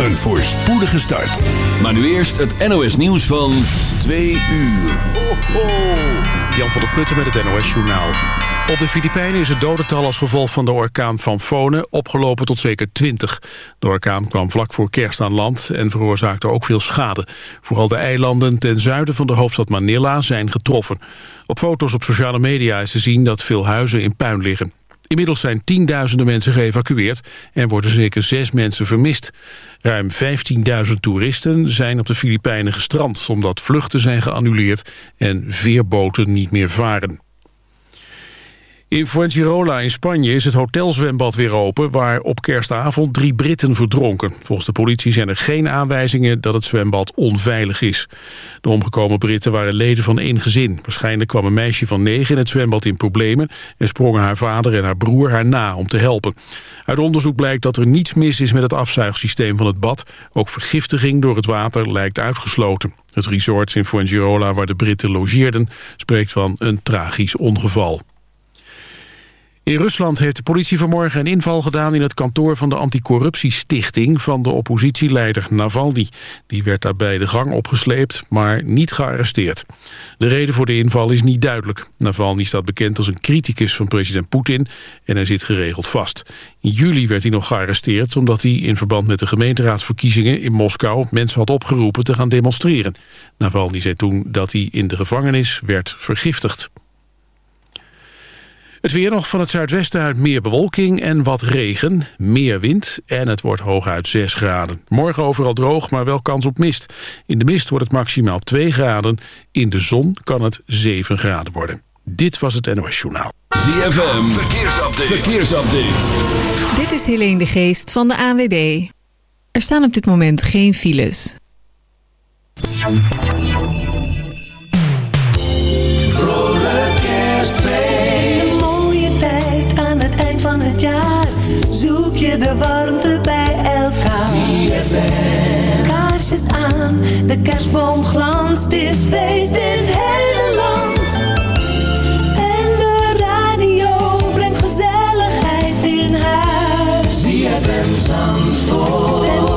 Een voorspoedige start. Maar nu eerst het NOS nieuws van 2 uur. Ho, ho. Jan van der Putten met het NOS Journaal. Op de Filipijnen is het dodental als gevolg van de orkaan van Fone opgelopen tot zeker 20. De orkaan kwam vlak voor kerst aan land en veroorzaakte ook veel schade. Vooral de eilanden ten zuiden van de hoofdstad Manila zijn getroffen. Op foto's op sociale media is te zien dat veel huizen in puin liggen. Inmiddels zijn tienduizenden mensen geëvacueerd en worden zeker zes mensen vermist. Ruim 15.000 toeristen zijn op de Filipijnen gestrand... omdat vluchten zijn geannuleerd en veerboten niet meer varen. In Fuengirola in Spanje is het hotelzwembad weer open... waar op kerstavond drie Britten verdronken. Volgens de politie zijn er geen aanwijzingen dat het zwembad onveilig is. De omgekomen Britten waren leden van één gezin. Waarschijnlijk kwam een meisje van negen in het zwembad in problemen... en sprongen haar vader en haar broer haar na om te helpen. Uit onderzoek blijkt dat er niets mis is met het afzuigsysteem van het bad. Ook vergiftiging door het water lijkt uitgesloten. Het resort in Fuengirola waar de Britten logeerden... spreekt van een tragisch ongeval. In Rusland heeft de politie vanmorgen een inval gedaan in het kantoor van de anticorruptiestichting van de oppositieleider Navalny. Die werd daarbij de gang opgesleept, maar niet gearresteerd. De reden voor de inval is niet duidelijk. Navalny staat bekend als een criticus van president Poetin en hij zit geregeld vast. In juli werd hij nog gearresteerd omdat hij in verband met de gemeenteraadsverkiezingen in Moskou mensen had opgeroepen te gaan demonstreren. Navalny zei toen dat hij in de gevangenis werd vergiftigd. Het weer nog van het zuidwesten uit meer bewolking en wat regen, meer wind en het wordt hooguit 6 graden. Morgen overal droog, maar wel kans op mist. In de mist wordt het maximaal 2 graden, in de zon kan het 7 graden worden. Dit was het NOS Journaal. ZFM, verkeersupdate. verkeersupdate. Dit is Helene de Geest van de ANWB. Er staan op dit moment geen files. De warmte bij elkaar. ZFM. Kaarsjes aan, de kerstboom glanst, is feest in het hele land. En de radio brengt gezelligheid in huis. ZFM Zandvoort.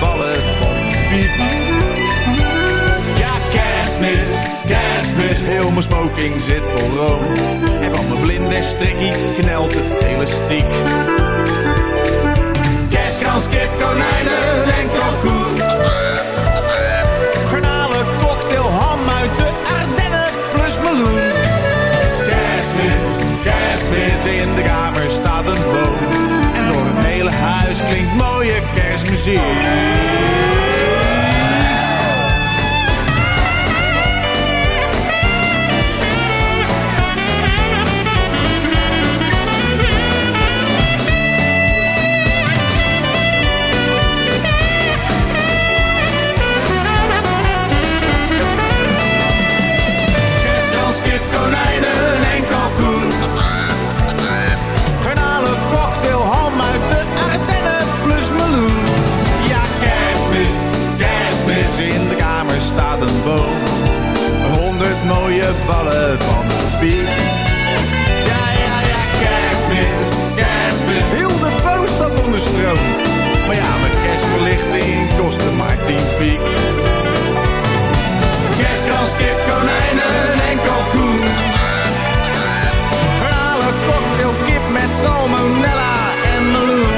Ballen van piep. Ja, kerstmis, kerstmis, heel mijn smoking zit vol room. En van mijn vlinderstrikkie knelt het elastiek. Kerstkans, kip, konijnen en kalkoen. Klinkt mooie kerstmuziek. Mooie ballen van een piek. Ja, ja, ja, kerstmis, kerstmis, heel de boom staat onder stroom. Maar ja, mijn kerstverlichting kostte maar tien piek. Kerstkans, kip, konijnen en kalkoen. Garnalen, cocktail, kip met salmonella en meloen.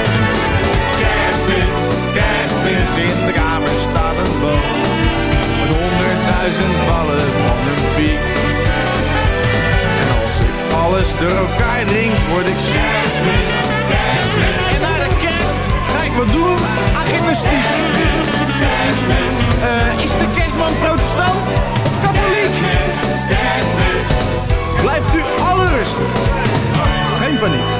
Kerstmis, kerstmis, in honderdduizend ballen van een piek. En als ik alles door elkaar drink, word ik kerstmis. En naar de kerst ga ik wat doen aan gymnastiek. Eh, is de kerstman protestant of katholiek? Blijft u alle rustig. Geen paniek.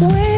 Wishes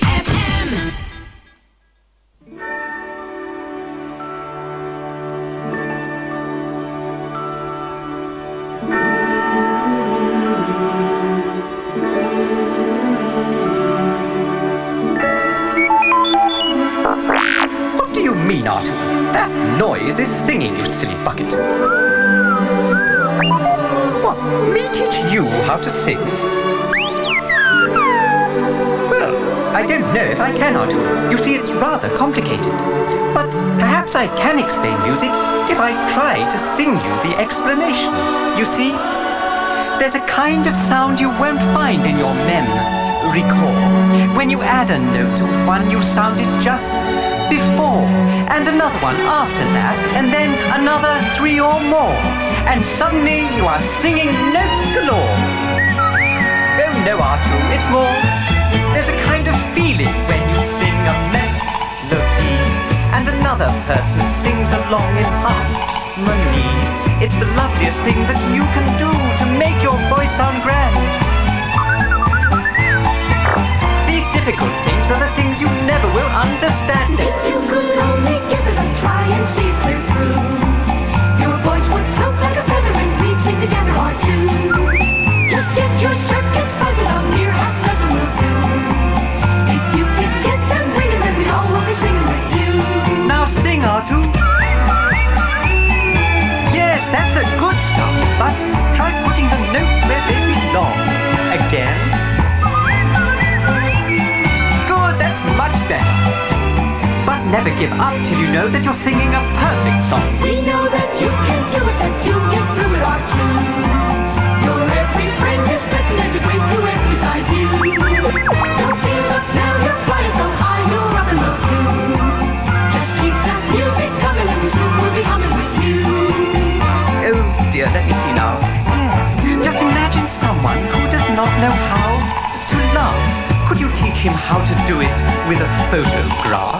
kind of sound you won't find in your mem. Recall, when you add a note to one you sounded just before, and another one after that, and then another three or more, and suddenly you are singing notes galore. Oh no, Artu, it's more. There's a kind of feeling when you sing a melody, and another person sings along in harmony. It's the loveliest thing that you can do to make your voice sound grand. Never give up till you know that you're singing a perfect song. We know that you can do it, that you get through it or two. Your every friend is betting as a great duet beside you. Don't give up now, you're flying so high, you're in the blue. Just keep that music coming and we soon will be humming with you. Oh dear, let me see now. Yes, just imagine someone who does not know how to love. Could you teach him how to do it with a photograph?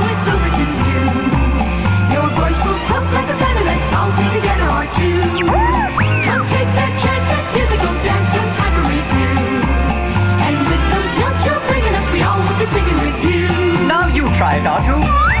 Now you try it, Artu.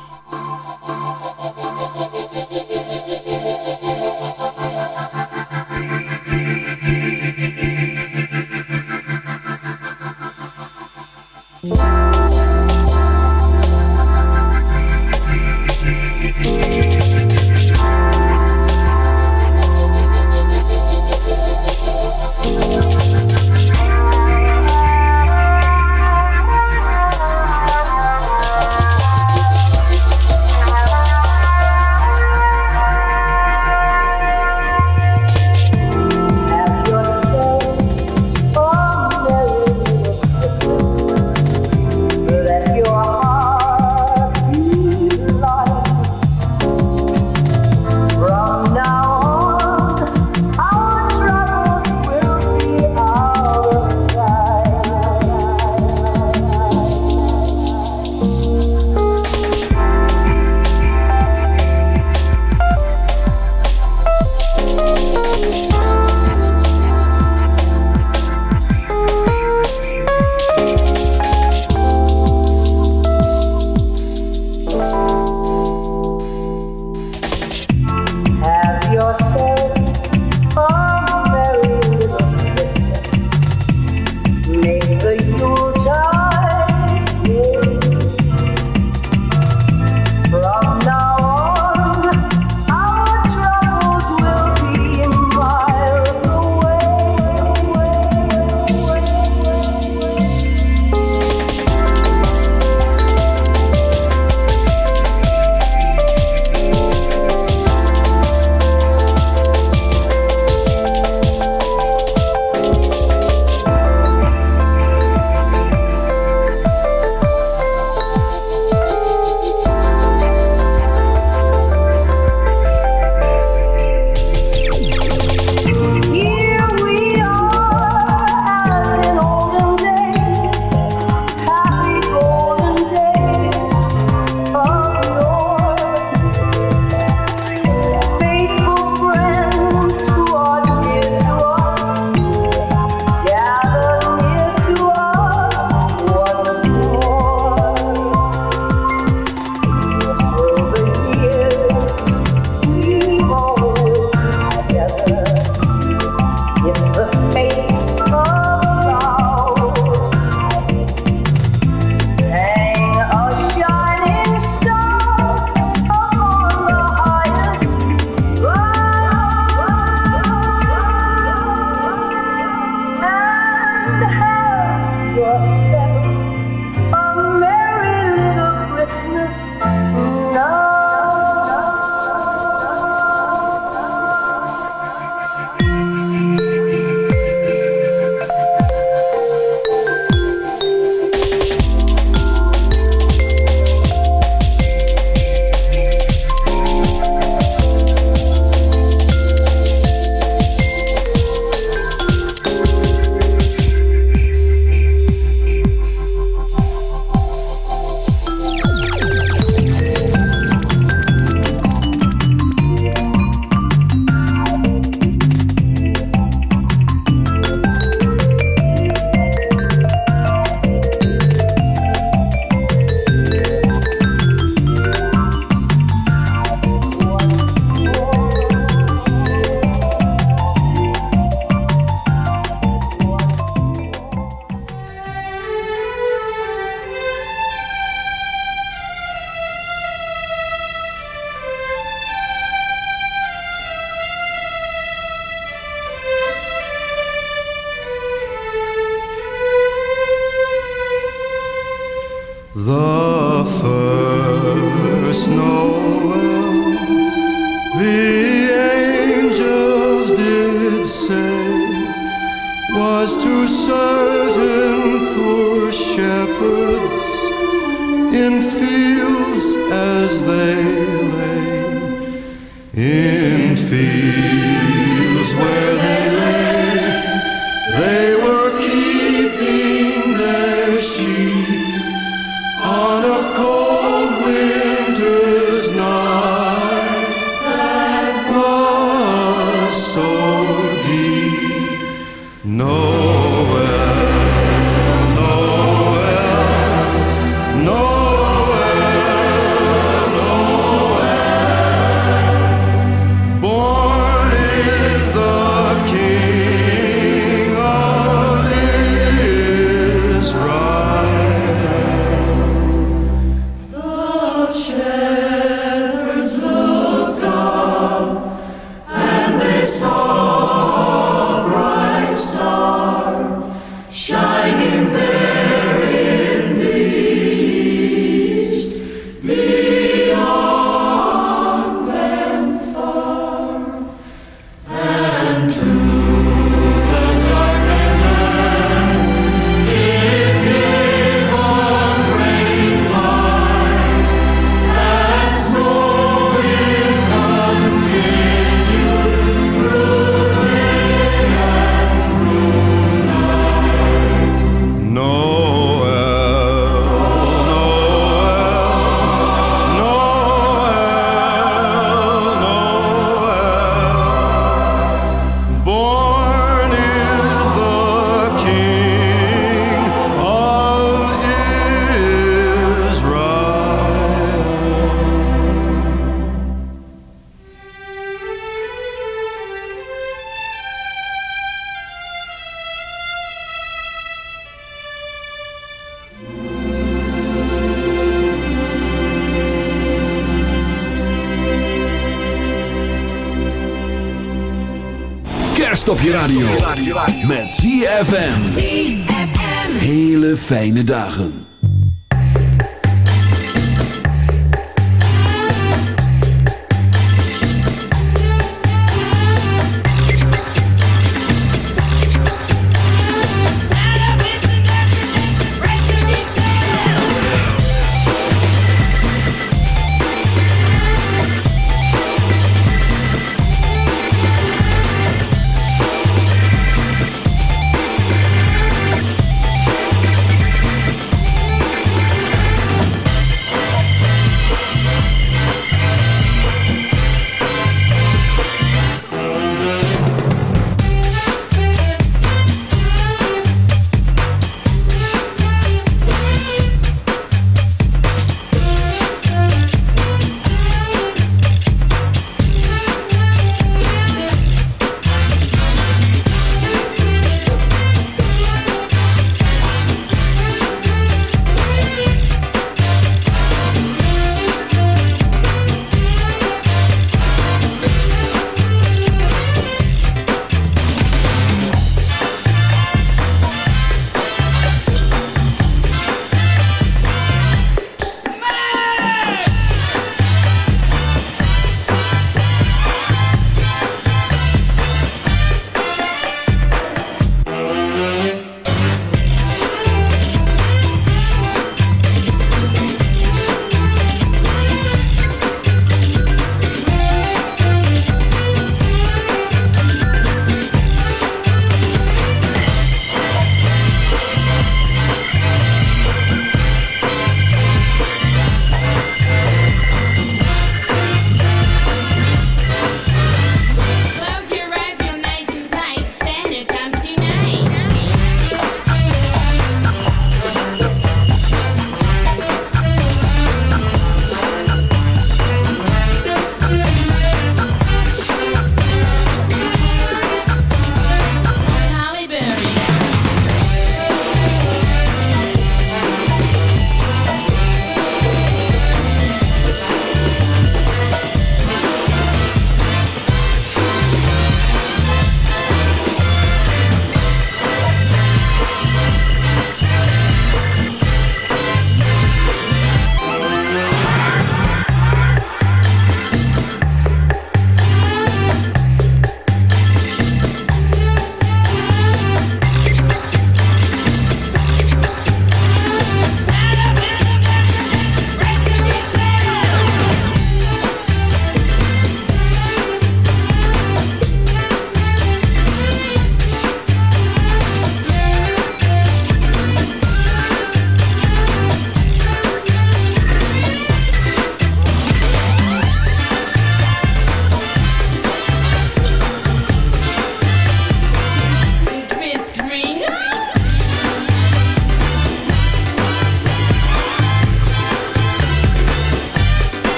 Fijne dagen.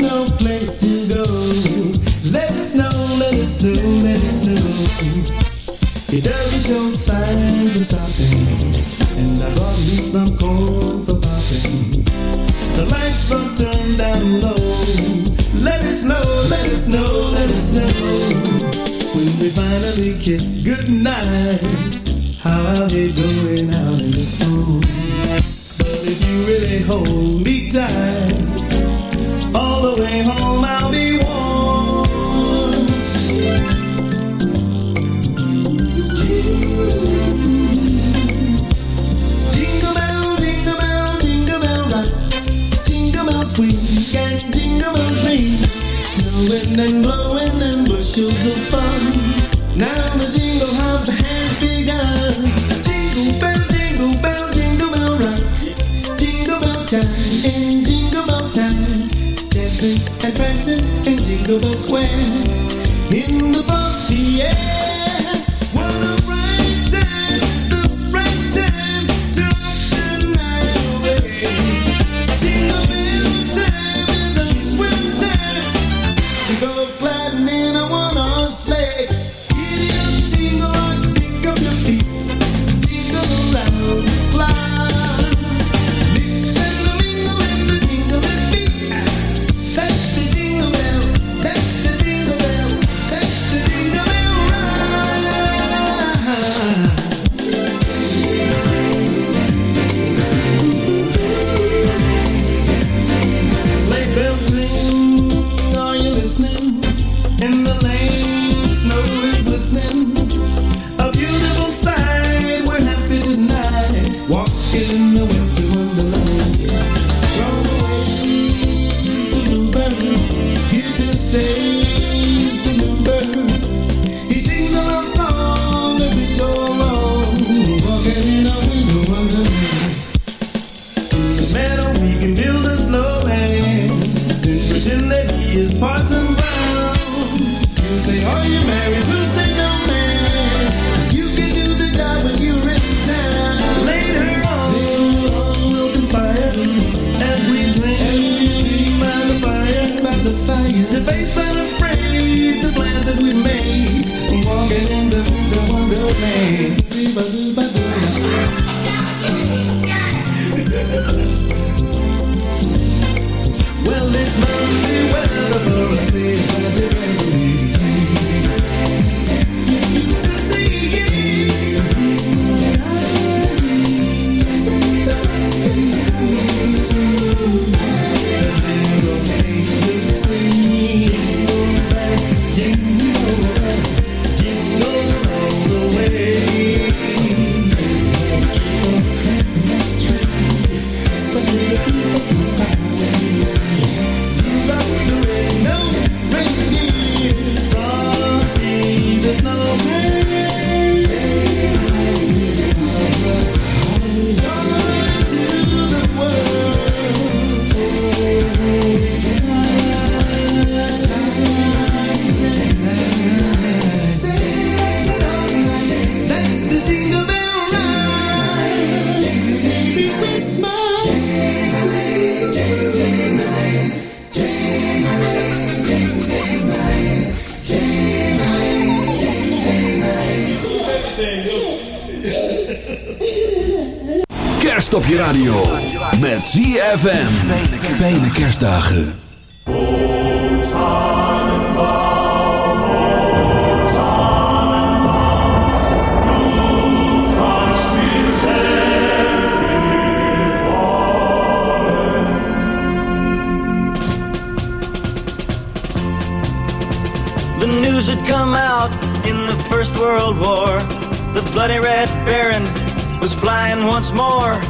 Ain't no place to go. Let it snow, let it snow, let it snow. It doesn't show signs of stopping, and I brought me some corn for popping. The lights are turned down low. Let it snow, let it snow, let it snow. When we finally kiss goodnight, how I'll hate going out in the snow. Really hold me tight, all the way home I'll be warm. Jingle bell, jingle bell, jingle bell rock. Jingle bells swing and jingle bells ring. Snowing and blowing and bushels of fun. And prancing in Jingle Bell Square. In the frosty air. Kerst op je radio. Met ZFM. Fijne kerstdagen. The news had come out in the First World War. The bloody Red Baron was flying once more.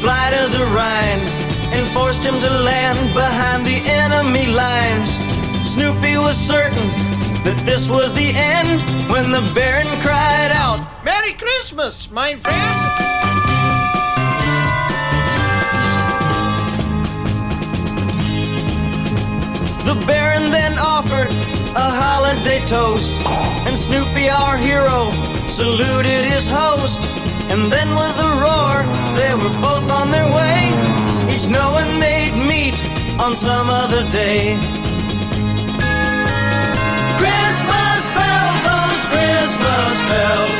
Fly to the Rhine and forced him to land behind the enemy lines. Snoopy was certain that this was the end when the Baron cried out, Merry Christmas, my friend. The Baron then offered a holiday toast, and Snoopy, our hero, saluted his host. And then with a roar, they were both on their way, each knowing they'd meet on some other day. Christmas bells, those Christmas bells,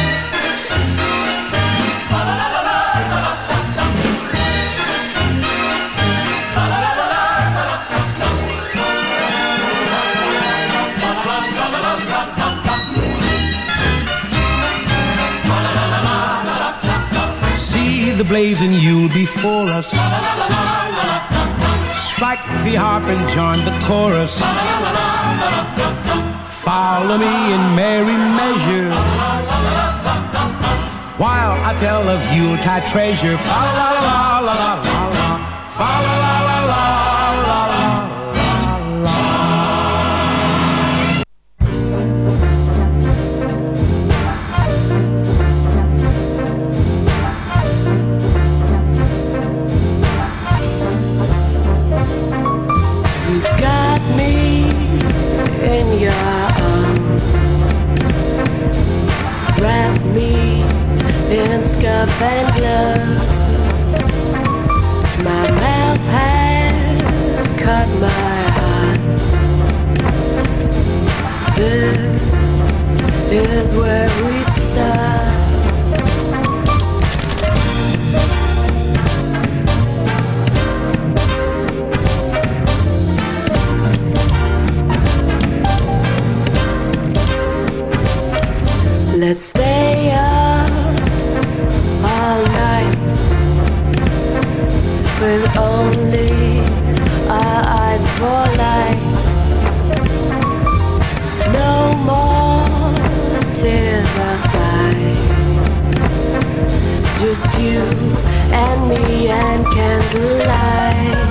the blaze and you'll be for us. Strike the harp and join the chorus. Follow me in merry measure. While I tell of Yuletide treasure. Follow la. and glove. My mouth has cut my heart. This is where we with only our eyes for light. No more tears or sighs. Just you and me and candlelight.